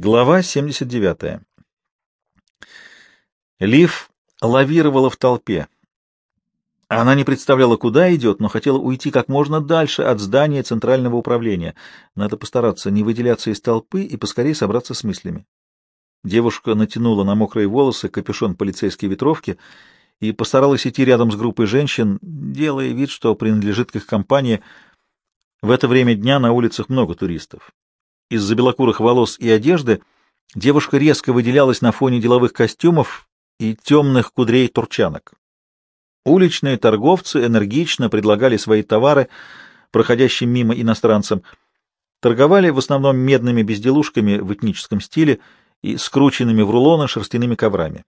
Глава 79. Лив лавировала в толпе. Она не представляла, куда идет, но хотела уйти как можно дальше от здания Центрального управления. Надо постараться не выделяться из толпы и поскорее собраться с мыслями. Девушка натянула на мокрые волосы капюшон полицейской ветровки и постаралась идти рядом с группой женщин, делая вид, что принадлежит к их компании. В это время дня на улицах много туристов. Из-за белокурых волос и одежды девушка резко выделялась на фоне деловых костюмов и темных кудрей турчанок. Уличные торговцы энергично предлагали свои товары проходящим мимо иностранцам. Торговали в основном медными безделушками в этническом стиле и скрученными в рулоны шерстяными коврами.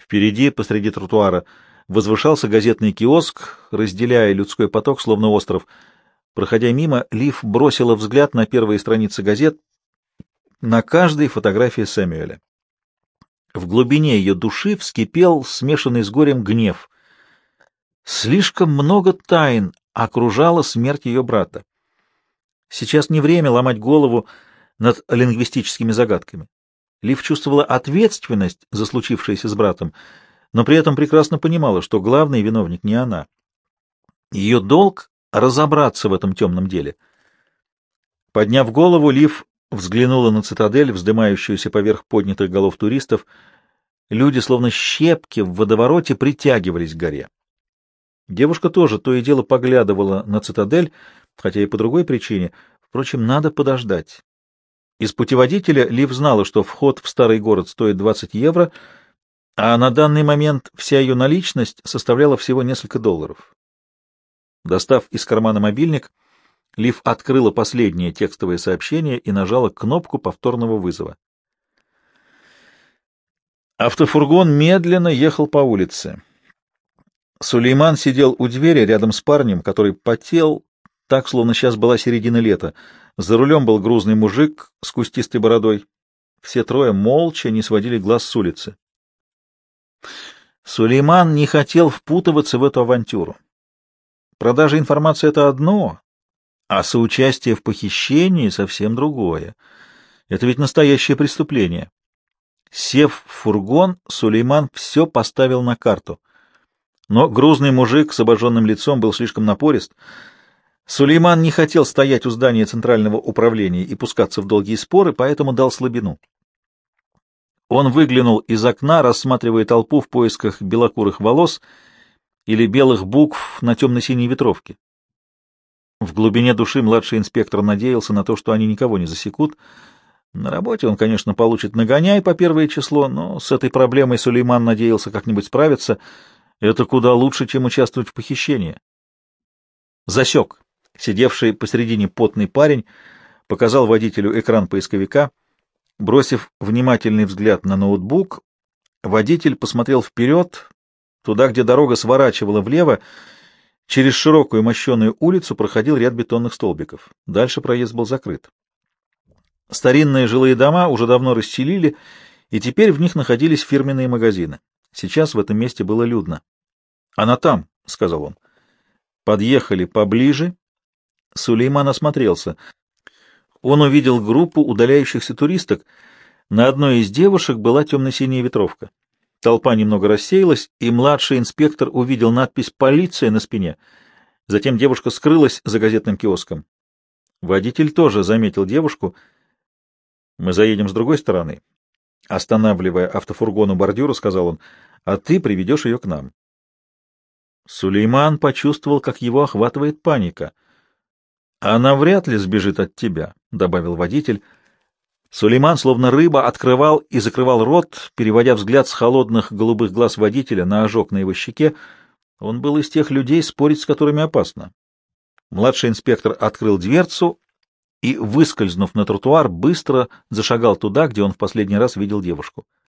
Впереди, посреди тротуара, возвышался газетный киоск, разделяя людской поток, словно остров — Проходя мимо, Лив бросила взгляд на первые страницы газет, на каждой фотографии Сэмюэля. В глубине ее души вскипел смешанный с горем гнев. Слишком много тайн окружала смерть ее брата. Сейчас не время ломать голову над лингвистическими загадками. Лив чувствовала ответственность за случившееся с братом, но при этом прекрасно понимала, что главный виновник не она. Ее долг разобраться в этом темном деле. Подняв голову, Лив взглянула на цитадель, вздымающуюся поверх поднятых голов туристов. Люди, словно щепки в водовороте, притягивались к горе. Девушка тоже то и дело поглядывала на цитадель, хотя и по другой причине. Впрочем, надо подождать. Из путеводителя Лив знала, что вход в старый город стоит 20 евро, а на данный момент вся ее наличность составляла всего несколько долларов. Достав из кармана мобильник, Лив открыла последнее текстовое сообщение и нажала кнопку повторного вызова. Автофургон медленно ехал по улице. Сулейман сидел у двери рядом с парнем, который потел, так, словно сейчас была середина лета. За рулем был грузный мужик с кустистой бородой. Все трое молча не сводили глаз с улицы. Сулейман не хотел впутываться в эту авантюру. Продажа информации — это одно, а соучастие в похищении — совсем другое. Это ведь настоящее преступление. Сев в фургон, Сулейман все поставил на карту. Но грузный мужик с обожженным лицом был слишком напорист. Сулейман не хотел стоять у здания Центрального управления и пускаться в долгие споры, поэтому дал слабину. Он выглянул из окна, рассматривая толпу в поисках белокурых волос — или белых букв на темно-синей ветровке. В глубине души младший инспектор надеялся на то, что они никого не засекут. На работе он, конечно, получит нагоняй по первое число, но с этой проблемой Сулейман надеялся как-нибудь справиться. Это куда лучше, чем участвовать в похищении. Засек. Сидевший посередине потный парень показал водителю экран поисковика. Бросив внимательный взгляд на ноутбук, водитель посмотрел вперед, Туда, где дорога сворачивала влево, через широкую мощеную улицу проходил ряд бетонных столбиков. Дальше проезд был закрыт. Старинные жилые дома уже давно расселили, и теперь в них находились фирменные магазины. Сейчас в этом месте было людно. «Она там», — сказал он. Подъехали поближе. Сулейман осмотрелся. Он увидел группу удаляющихся туристок. На одной из девушек была темно-синяя ветровка. Толпа немного рассеялась, и младший инспектор увидел надпись «Полиция» на спине. Затем девушка скрылась за газетным киоском. Водитель тоже заметил девушку. «Мы заедем с другой стороны». Останавливая автофургон у бордюра, сказал он, «а ты приведешь ее к нам». Сулейман почувствовал, как его охватывает паника. «Она вряд ли сбежит от тебя», — добавил водитель. Сулейман, словно рыба, открывал и закрывал рот, переводя взгляд с холодных голубых глаз водителя на ожог на его щеке. Он был из тех людей, спорить с которыми опасно. Младший инспектор открыл дверцу и, выскользнув на тротуар, быстро зашагал туда, где он в последний раз видел девушку.